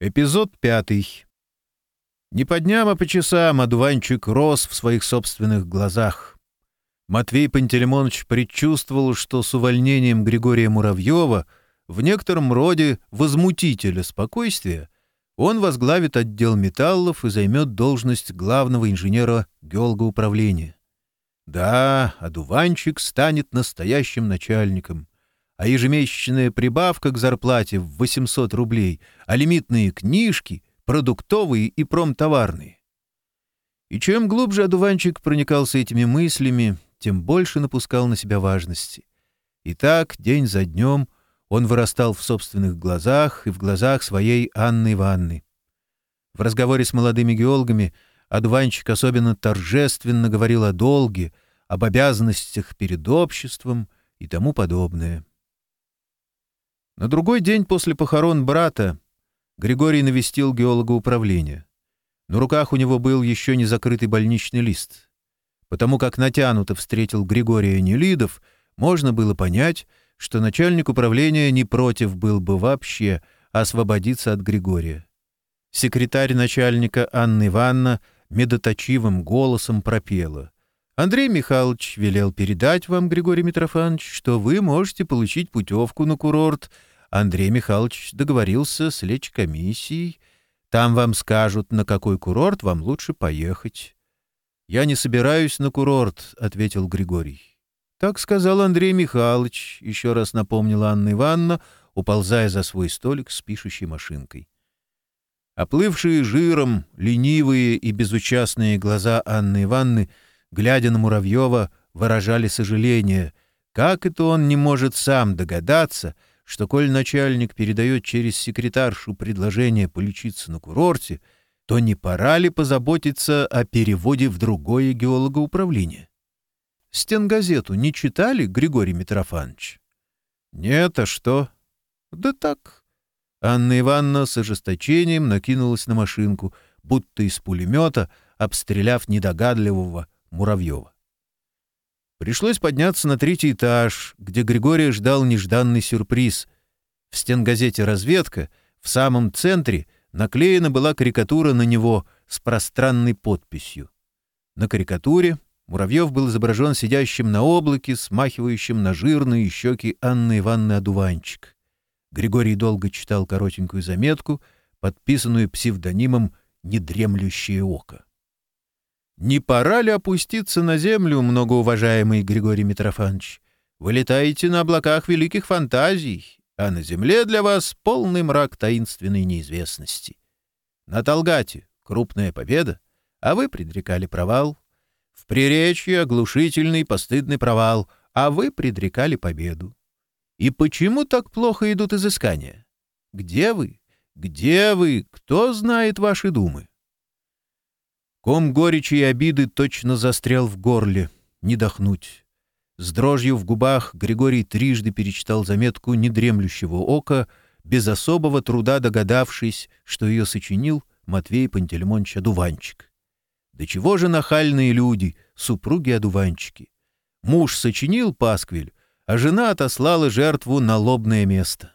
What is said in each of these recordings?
Эпизод пятый. Не по дням, а по часам одуванчик рос в своих собственных глазах. Матвей Пантелеймонович предчувствовал, что с увольнением Григория Муравьева в некотором роде возмутителя спокойствия он возглавит отдел металлов и займет должность главного инженера геологоуправления. Да, одуванчик станет настоящим начальником а ежемесячная прибавка к зарплате в 800 рублей, а лимитные книжки, продуктовые и промтоварные. И чем глубже одуванчик проникался этими мыслями, тем больше напускал на себя важности. И так, день за днем, он вырастал в собственных глазах и в глазах своей Анны Ивановны. В разговоре с молодыми геологами одуванчик особенно торжественно говорил о долге, об обязанностях перед обществом и тому подобное. На другой день после похорон брата Григорий навестил геолога управления. На руках у него был еще не закрытый больничный лист. Потому как натянуто встретил Григория Нелидов, можно было понять, что начальник управления не против был бы вообще освободиться от Григория. Секретарь начальника Анна Ивановна медоточивым голосом пропела — Андрей Михайлович велел передать вам, Григорий Митрофанович, что вы можете получить путевку на курорт. Андрей Михайлович договорился с лечкомиссией. Там вам скажут, на какой курорт вам лучше поехать. — Я не собираюсь на курорт, — ответил Григорий. — Так сказал Андрей Михайлович, — еще раз напомнила Анна Ивановна, уползая за свой столик с пишущей машинкой. Оплывшие жиром, ленивые и безучастные глаза Анны Ивановны — глядя на Муравьева, выражали сожаление. Как это он не может сам догадаться, что, коль начальник передает через секретаршу предложение полечиться на курорте, то не пора ли позаботиться о переводе в другое геологоуправление? Стенгазету не читали, Григорий Митрофанович? Нет, а что? Да так. Анна Ивановна с ожесточением накинулась на машинку, будто из пулемета, обстреляв недогадливого Муравьева. Пришлось подняться на третий этаж, где Григория ждал нежданный сюрприз. В стенгазете «Разведка» в самом центре наклеена была карикатура на него с пространной подписью. На карикатуре Муравьев был изображен сидящим на облаке, смахивающим на жирные щеки Анны Ивановны одуванчик. Григорий долго читал коротенькую заметку, подписанную псевдонимом «Недремлющее око». Не пора ли опуститься на землю, многоуважаемый Григорий Митрофанович? Вы летаете на облаках великих фантазий, а на земле для вас полный мрак таинственной неизвестности. На Талгате крупная победа, а вы предрекали провал. В Приречье оглушительный постыдный провал, а вы предрекали победу. И почему так плохо идут изыскания? Где вы? Где вы? Кто знает ваши думы? Ком горечи и обиды точно застрял в горле. Не дохнуть. С дрожью в губах Григорий трижды перечитал заметку недремлющего ока, без особого труда догадавшись, что ее сочинил Матвей Пантелеймонович Одуванчик. Да чего же нахальные люди, супруги-одуванчики! Муж сочинил пасквиль, а жена отослала жертву на лобное место.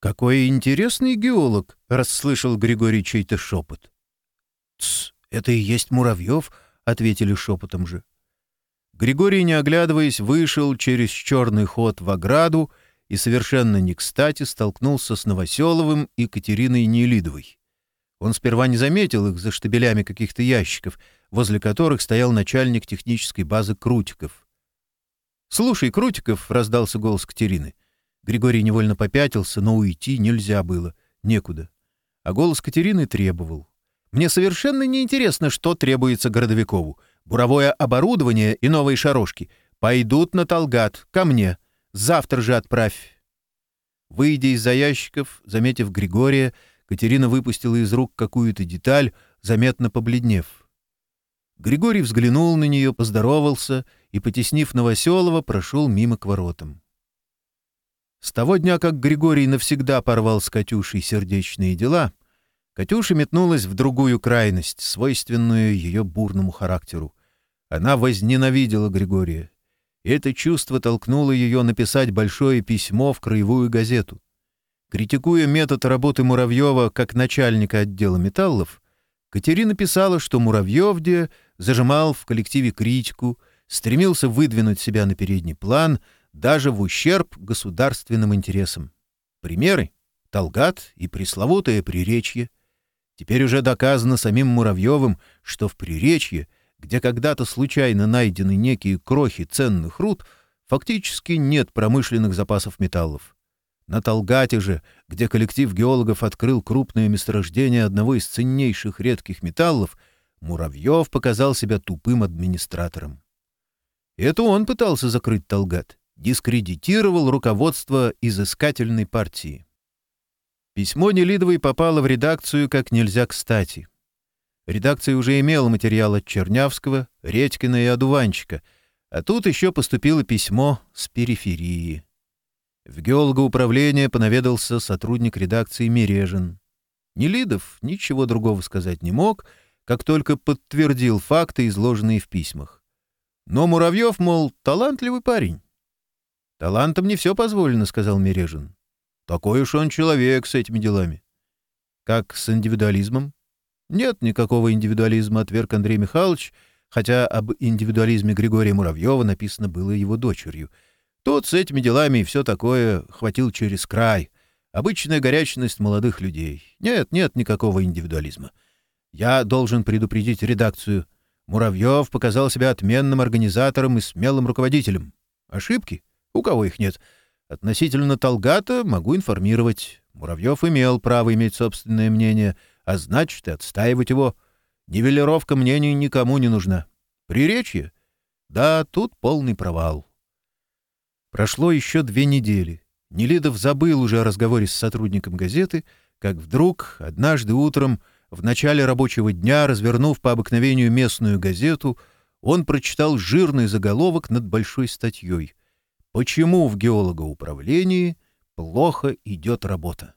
«Какой интересный геолог!» — расслышал Григорий чей-то шепот. «Тсс! «Это и есть Муравьев», — ответили шепотом же. Григорий, не оглядываясь, вышел через черный ход в ограду и совершенно не кстати столкнулся с Новоселовым и Катериной Нелидовой. Он сперва не заметил их за штабелями каких-то ящиков, возле которых стоял начальник технической базы Крутиков. «Слушай, Крутиков!» — раздался голос Катерины. Григорий невольно попятился, но уйти нельзя было, некуда. А голос Катерины требовал. Мне совершенно неинтересно, что требуется Городовикову. Буровое оборудование и новые шарошки пойдут на талгат. ко мне. Завтра же отправь». Выйдя из-за ящиков, заметив Григория, Катерина выпустила из рук какую-то деталь, заметно побледнев. Григорий взглянул на нее, поздоровался и, потеснив Новоселова, прошел мимо к воротам. С того дня, как Григорий навсегда порвал с Катюшей сердечные дела — Катюша метнулась в другую крайность, свойственную ее бурному характеру. Она возненавидела Григория. И это чувство толкнуло ее написать большое письмо в краевую газету. Критикуя метод работы Муравьева как начальника отдела металлов, Катерина писала, что Муравьев Муравьевде зажимал в коллективе критику, стремился выдвинуть себя на передний план, даже в ущерб государственным интересам. Примеры — Талгат и пресловутое Приречье — Теперь уже доказано самим Муравьевым, что в Приречье, где когда-то случайно найдены некие крохи ценных руд, фактически нет промышленных запасов металлов. На Толгате же, где коллектив геологов открыл крупное месторождение одного из ценнейших редких металлов, Муравьев показал себя тупым администратором. Это он пытался закрыть Толгат, дискредитировал руководство изыскательной партии. Письмо Нелидовой попало в редакцию как нельзя кстати. Редакция уже имела материал от Чернявского, Редькина и Одуванчика, а тут еще поступило письмо с периферии. В геологоуправление понаведался сотрудник редакции Мережин. Нелидов ничего другого сказать не мог, как только подтвердил факты, изложенные в письмах. Но Муравьев, мол, талантливый парень. «Талантом не все позволено», — сказал Мережин. Такой уж он человек с этими делами. Как с индивидуализмом? Нет никакого индивидуализма, отверг Андрей Михайлович, хотя об индивидуализме Григория Муравьева написано было его дочерью. Тот с этими делами и все такое хватил через край. Обычная горячность молодых людей. Нет, нет никакого индивидуализма. Я должен предупредить редакцию. Муравьев показал себя отменным организатором и смелым руководителем. Ошибки? У кого их нет? — Относительно Талгата могу информировать. Муравьев имел право иметь собственное мнение, а значит, и отстаивать его. Нивелировка мнений никому не нужна. Приречье? Да, тут полный провал. Прошло еще две недели. Нелидов забыл уже о разговоре с сотрудником газеты, как вдруг, однажды утром, в начале рабочего дня, развернув по обыкновению местную газету, он прочитал жирный заголовок над большой статьей — Почему в геологоуправлении плохо идет работа?